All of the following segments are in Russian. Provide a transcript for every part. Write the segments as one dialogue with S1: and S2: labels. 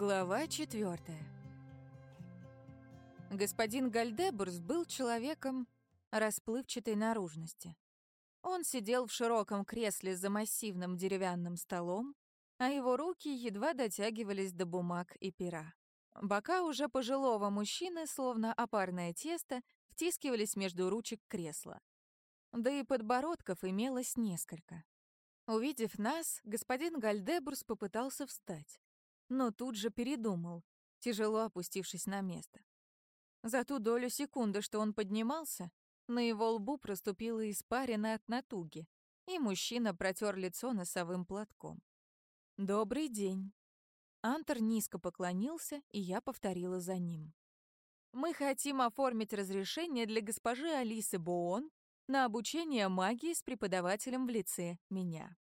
S1: Глава четвертая. Господин Гальдебурс был человеком расплывчатой наружности. Он сидел в широком кресле за массивным деревянным столом, а его руки едва дотягивались до бумаг и пера. Бока уже пожилого мужчины, словно опарное тесто, втискивались между ручек кресла. Да и подбородков имелось несколько. Увидев нас, господин Гальдебурс попытался встать но тут же передумал, тяжело опустившись на место. За ту долю секунды, что он поднимался, на его лбу проступила испарина от натуги, и мужчина протер лицо носовым платком. «Добрый день». Антер низко поклонился, и я повторила за ним. «Мы хотим оформить разрешение для госпожи Алисы Боон на обучение магии с преподавателем в лице меня.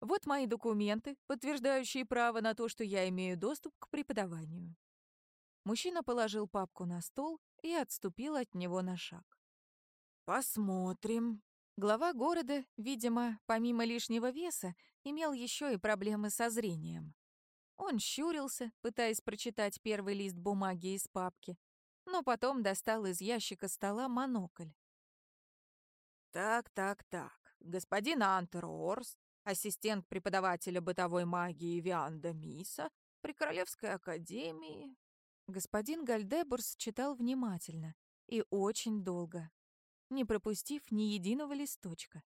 S1: Вот мои документы, подтверждающие право на то, что я имею доступ к преподаванию. Мужчина положил папку на стол и отступил от него на шаг. Посмотрим. Глава города, видимо, помимо лишнего веса, имел еще и проблемы со зрением. Он щурился, пытаясь прочитать первый лист бумаги из папки, но потом достал из ящика стола монокль. «Так, так, так. Господин Антер Орст ассистент преподавателя бытовой магии Вианда Миса при Королевской академии. Господин Гальдебурс читал внимательно и очень долго, не пропустив ни единого листочка.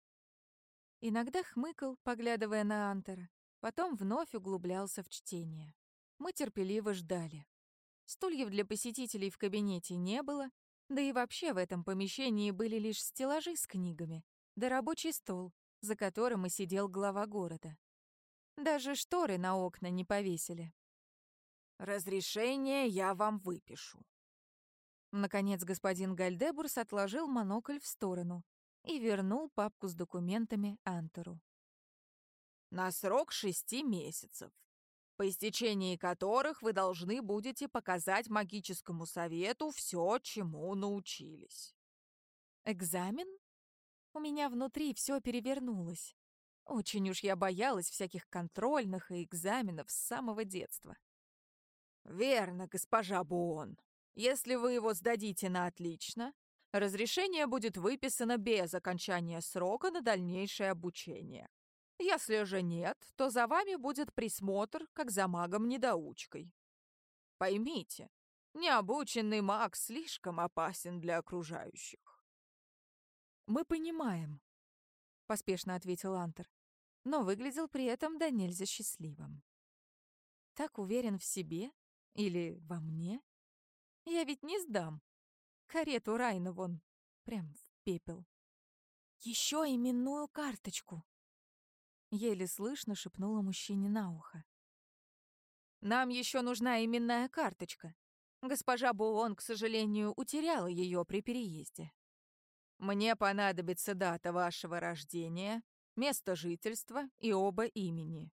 S1: Иногда хмыкал, поглядывая на Антера, потом вновь углублялся в чтение. Мы терпеливо ждали. Стульев для посетителей в кабинете не было, да и вообще в этом помещении были лишь стеллажи с книгами, да рабочий стол, за которым и сидел глава города. Даже шторы на окна не повесили. «Разрешение я вам выпишу». Наконец господин Гальдебурс отложил монокль в сторону и вернул папку с документами Антеру. «На срок шести месяцев, по истечении которых вы должны будете показать магическому совету все, чему научились». «Экзамен?» У меня внутри все перевернулось. Очень уж я боялась всяких контрольных и экзаменов с самого детства. «Верно, госпожа Буон. Если вы его сдадите на отлично, разрешение будет выписано без окончания срока на дальнейшее обучение. Если же нет, то за вами будет присмотр, как за магом-недоучкой. Поймите, необученный маг слишком опасен для окружающих. «Мы понимаем», — поспешно ответил Антер, но выглядел при этом до нельзя счастливым. «Так уверен в себе? Или во мне? Я ведь не сдам. Карету Райна вон, прям в пепел. Еще именную карточку!» Еле слышно шепнула мужчине на ухо. «Нам еще нужна именная карточка. Госпожа Буон, к сожалению, утеряла ее при переезде. Мне понадобится дата вашего рождения, место жительства и оба имени.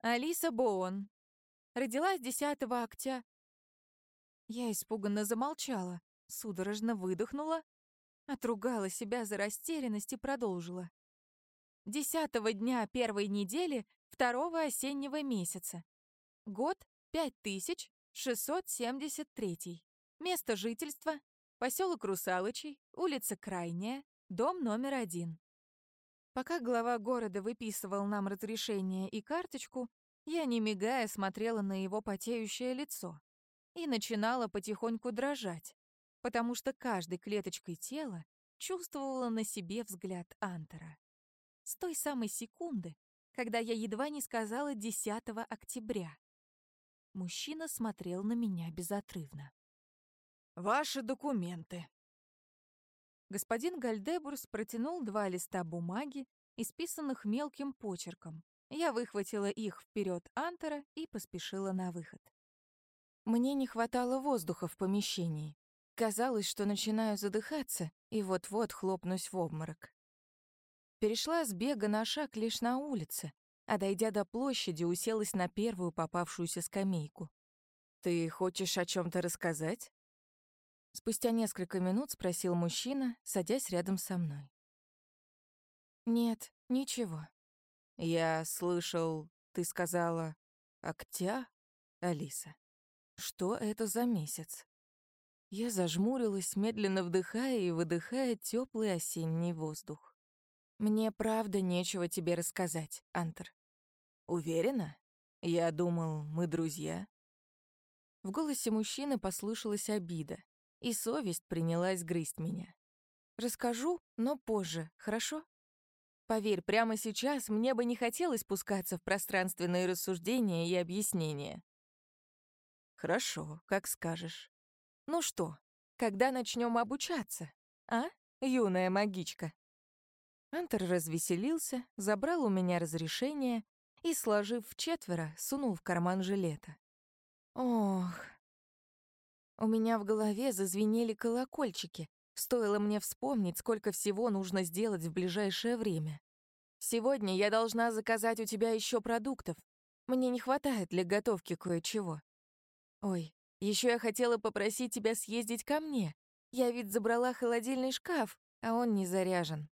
S1: Алиса Боон. Родилась 10 октября. Я испуганно замолчала, судорожно выдохнула, отругала себя за растерянность и продолжила. Десятого дня первой недели второго осеннего месяца. Год 5673. Место жительства Поселок Русалычей, улица Крайняя, дом номер один. Пока глава города выписывал нам разрешение и карточку, я, не мигая, смотрела на его потеющее лицо и начинала потихоньку дрожать, потому что каждой клеточкой тела чувствовала на себе взгляд Антера. С той самой секунды, когда я едва не сказала 10 октября. Мужчина смотрел на меня безотрывно. Ваши документы. Господин Гальдебурс протянул два листа бумаги, исписанных мелким почерком. Я выхватила их вперед Антера и поспешила на выход. Мне не хватало воздуха в помещении. Казалось, что начинаю задыхаться и вот-вот хлопнусь в обморок. Перешла с бега на шаг лишь на улице, а дойдя до площади, уселась на первую попавшуюся скамейку. «Ты хочешь о чем то рассказать?» Спустя несколько минут спросил мужчина, садясь рядом со мной. «Нет, ничего». «Я слышал, ты сказала, Октя?» Алиса. Что это за месяц? Я зажмурилась, медленно вдыхая и выдыхая теплый осенний воздух. Мне правда нечего тебе рассказать, Антер. Уверена? Я думал, мы друзья. В голосе мужчины послышалась обида, и совесть принялась грызть меня. Расскажу, но позже, хорошо? Поверь, прямо сейчас мне бы не хотелось спускаться в пространственные рассуждения и объяснения. Хорошо, как скажешь. Ну что, когда начнем обучаться, а, юная магичка? Антер развеселился, забрал у меня разрешение и, сложив в четверо, сунул в карман жилета. Ох. У меня в голове зазвенели колокольчики. Стоило мне вспомнить, сколько всего нужно сделать в ближайшее время. Сегодня я должна заказать у тебя еще продуктов. Мне не хватает для готовки кое-чего. Ой, еще я хотела попросить тебя съездить ко мне. Я ведь забрала холодильный шкаф, а он не заряжен.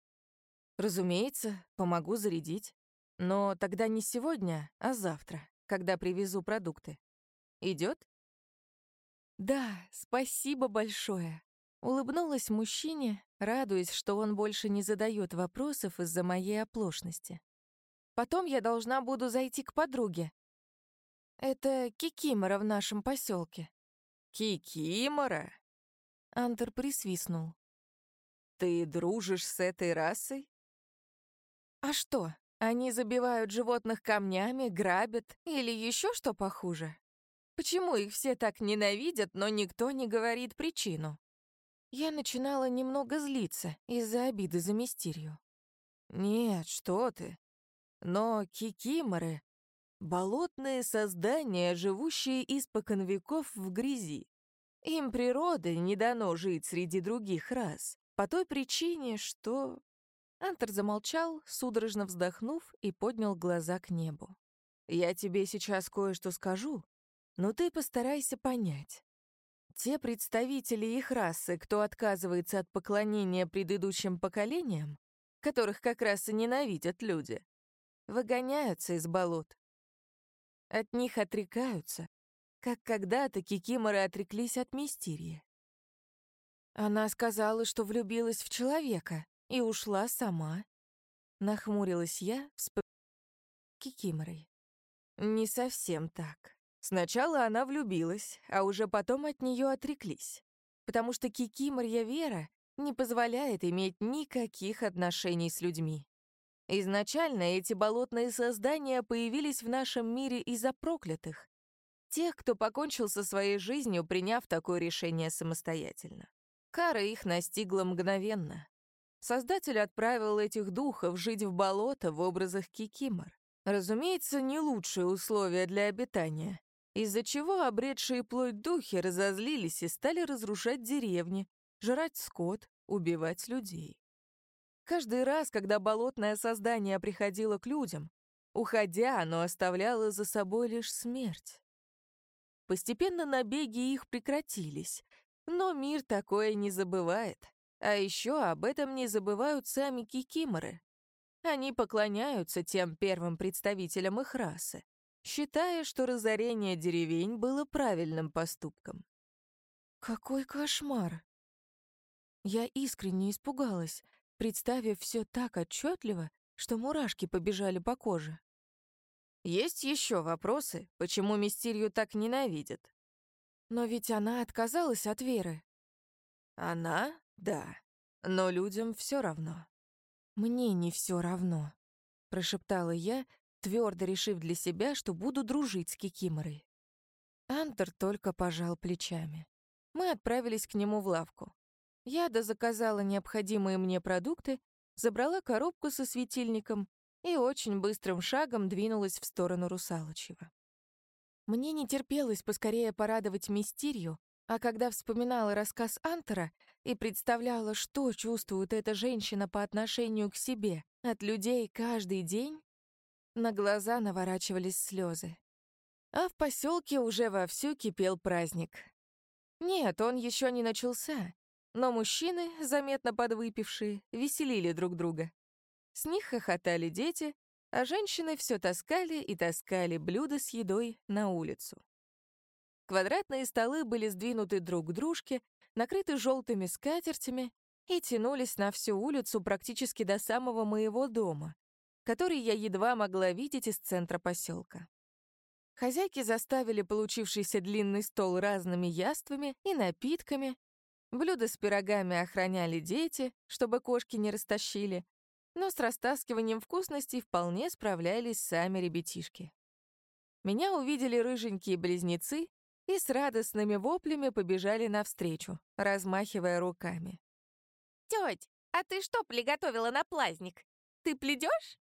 S1: Разумеется, помогу зарядить. Но тогда не сегодня, а завтра, когда привезу продукты. Идет? Да, спасибо большое. Улыбнулась мужчине, радуясь, что он больше не задает вопросов из-за моей оплошности. Потом я должна буду зайти к подруге. Это Кикимора в нашем поселке. Кикимора? Антер присвистнул. Ты дружишь с этой расой? А что, они забивают животных камнями, грабят или еще что похуже? Почему их все так ненавидят, но никто не говорит причину? Я начинала немного злиться из-за обиды за Мистерию. Нет, что ты. Но кикиморы — болотные создания, живущие испокон веков в грязи. Им природа не дано жить среди других рас, по той причине, что... Антер замолчал, судорожно вздохнув, и поднял глаза к небу. «Я тебе сейчас кое-что скажу, но ты постарайся понять. Те представители их расы, кто отказывается от поклонения предыдущим поколениям, которых как раз и ненавидят люди, выгоняются из болот. От них отрекаются, как когда-то кикиморы отреклись от мистерии. Она сказала, что влюбилась в человека и ушла сама. Нахмурилась я, вспомнив кикиморой. Не совсем так. Сначала она влюбилась, а уже потом от нее отреклись. Потому что кикиморья Вера не позволяет иметь никаких отношений с людьми. Изначально эти болотные создания появились в нашем мире из-за проклятых, тех, кто покончил со своей жизнью, приняв такое решение самостоятельно. Кара их настигла мгновенно. Создатель отправил этих духов жить в болото в образах кикимор. Разумеется, не лучшие условия для обитания, из-за чего обретшие плоть духи разозлились и стали разрушать деревни, жрать скот, убивать людей. Каждый раз, когда болотное создание приходило к людям, уходя, оно оставляло за собой лишь смерть. Постепенно набеги их прекратились, но мир такое не забывает. А еще об этом не забывают сами кикиморы. Они поклоняются тем первым представителям их расы, считая, что разорение деревень было правильным поступком. Какой кошмар! Я искренне испугалась, представив все так отчетливо, что мурашки побежали по коже. Есть еще вопросы, почему Мистерию так ненавидят? Но ведь она отказалась от веры. Она? Да. Но людям все равно. Мне не все равно, прошептала я, твердо решив для себя, что буду дружить с Кикиморой. Антер только пожал плечами. Мы отправились к нему в лавку. Я дозаказала необходимые мне продукты, забрала коробку со светильником и очень быстрым шагом двинулась в сторону Русалочьего. Мне не терпелось поскорее порадовать Мистерию, а когда вспоминала рассказ Антера и представляла, что чувствует эта женщина по отношению к себе от людей каждый день, на глаза наворачивались слезы. А в поселке уже вовсю кипел праздник. Нет, он еще не начался, но мужчины, заметно подвыпившие, веселили друг друга. С них хохотали дети, а женщины все таскали и таскали блюда с едой на улицу. Квадратные столы были сдвинуты друг к дружке, накрыты желтыми скатертями и тянулись на всю улицу практически до самого моего дома, который я едва могла видеть из центра поселка. Хозяйки заставили получившийся длинный стол разными яствами и напитками. Блюда с пирогами охраняли дети, чтобы кошки не растащили, но с растаскиванием вкусностей вполне справлялись сами ребятишки. Меня увидели рыженькие близнецы и с радостными воплями побежали навстречу, размахивая руками.
S2: «Тёть, а ты что приготовила на праздник? Ты пледёшь?»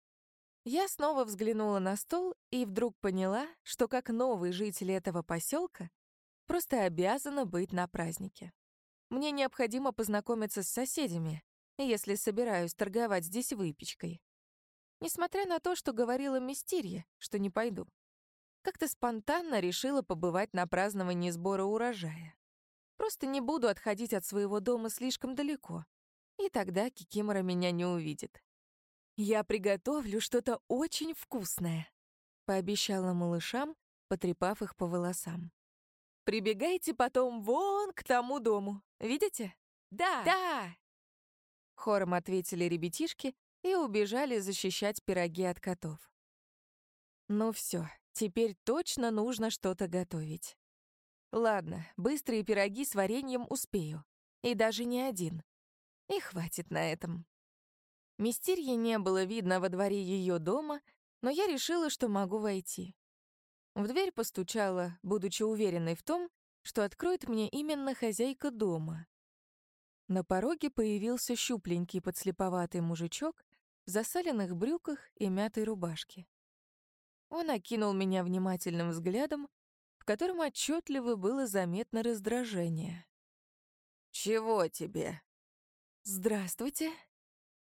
S1: Я снова взглянула на стол и вдруг поняла, что как новый житель этого поселка просто обязана быть на празднике. Мне необходимо познакомиться с соседями, если собираюсь торговать здесь выпечкой. Несмотря на то, что говорила Мистерия, что не пойду. Как-то спонтанно решила побывать на праздновании сбора урожая. Просто не буду отходить от своего дома слишком далеко, и тогда Кикимора меня не увидит. «Я приготовлю что-то очень вкусное», — пообещала малышам, потрепав их по волосам. «Прибегайте потом вон к тому дому. Видите?»
S2: «Да!»
S1: «Да!» Хором ответили ребятишки и убежали защищать пироги от котов. Ну все, теперь точно нужно что-то готовить. Ладно, быстрые пироги с вареньем успею. И даже не один. И хватит на этом. Мистерье не было видно во дворе ее дома, но я решила, что могу войти. В дверь постучала, будучи уверенной в том, что откроет мне именно хозяйка дома. На пороге появился щупленький подслеповатый мужичок в засаленных брюках и мятой рубашке. Он окинул меня внимательным взглядом, в котором отчетливо было заметно раздражение.
S3: «Чего тебе?»
S1: «Здравствуйте»,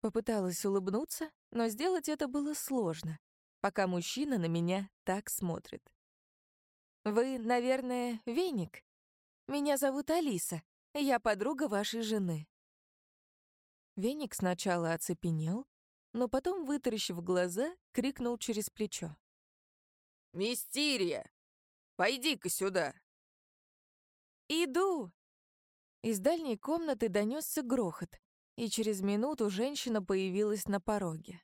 S1: Попыталась улыбнуться, но сделать это было сложно, пока мужчина на меня так смотрит. «Вы, наверное, веник? Меня зовут Алиса, я подруга вашей жены». Веник сначала оцепенел, но потом, вытаращив глаза, крикнул через плечо.
S3: «Мистерия! Пойди-ка сюда!»
S1: «Иду!» Из дальней комнаты донесся грохот, и через минуту женщина появилась на пороге.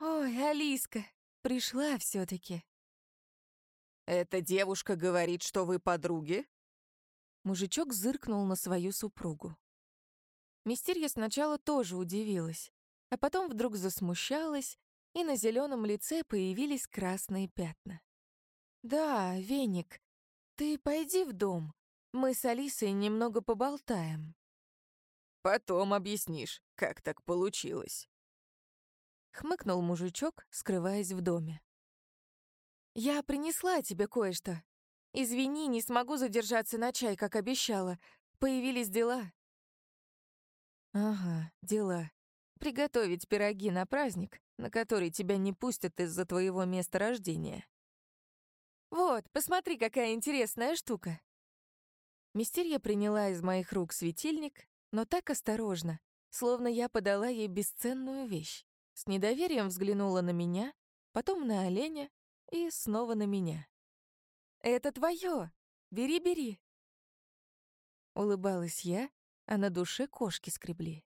S1: «Ой, Алиска, пришла все таки
S3: «Эта девушка говорит, что вы подруги?»
S1: Мужичок зыркнул на свою супругу. Мистерья сначала тоже удивилась, а потом вдруг засмущалась, и на зеленом лице появились красные пятна. «Да, Веник, ты пойди в дом, мы с Алисой немного поболтаем».
S3: Потом объяснишь, как так получилось.
S1: Хмыкнул мужичок, скрываясь в доме. «Я принесла тебе кое-что. Извини, не смогу задержаться на чай, как обещала. Появились дела». «Ага, дела. Приготовить пироги на праздник, на который тебя не пустят из-за твоего места рождения. Вот, посмотри, какая интересная штука». Мистерия приняла из моих рук светильник, но так осторожно, словно я подала ей бесценную вещь. С недоверием взглянула на меня, потом на оленя и снова на меня. «Это твое! Бери, бери!» Улыбалась я, а на душе кошки скребли.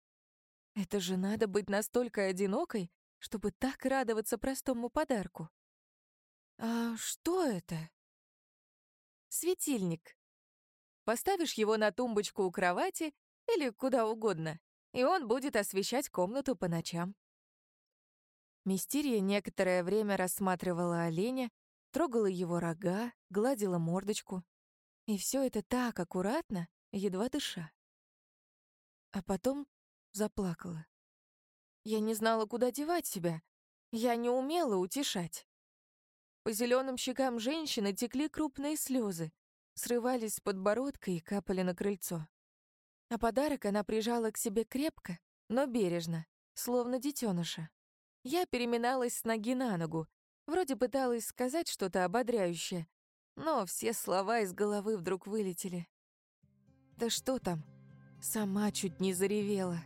S1: Это же надо быть настолько одинокой, чтобы так радоваться простому подарку. «А что это?» «Светильник. Поставишь его на тумбочку у кровати или куда угодно, и он будет освещать комнату по ночам. Мистерия некоторое время рассматривала оленя, трогала его рога, гладила мордочку. И все это так аккуратно, едва дыша. А потом заплакала. Я не знала, куда девать себя. Я не умела утешать. По зеленым щекам женщины текли крупные слезы, срывались с подбородка и капали на крыльцо. А подарок она прижала к себе крепко, но бережно, словно детеныша. Я переминалась с ноги на ногу, вроде пыталась сказать что-то ободряющее, но все слова из головы вдруг вылетели. Да что там, сама чуть не заревела.